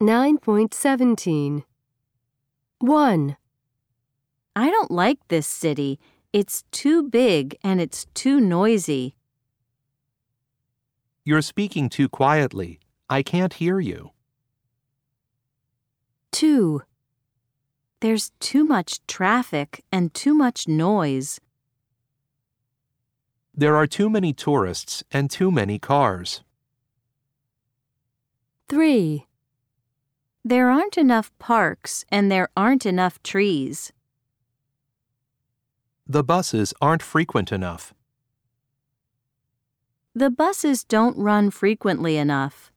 9.17 1, I don't like this city. It's too big and it's too noisy. You're speaking too quietly. I can't hear you. 2, There's too much traffic and too much noise. There are too many tourists and too many cars. 3, There aren't enough parks and there aren't enough trees. The buses aren't frequent enough. The buses don't run frequently enough.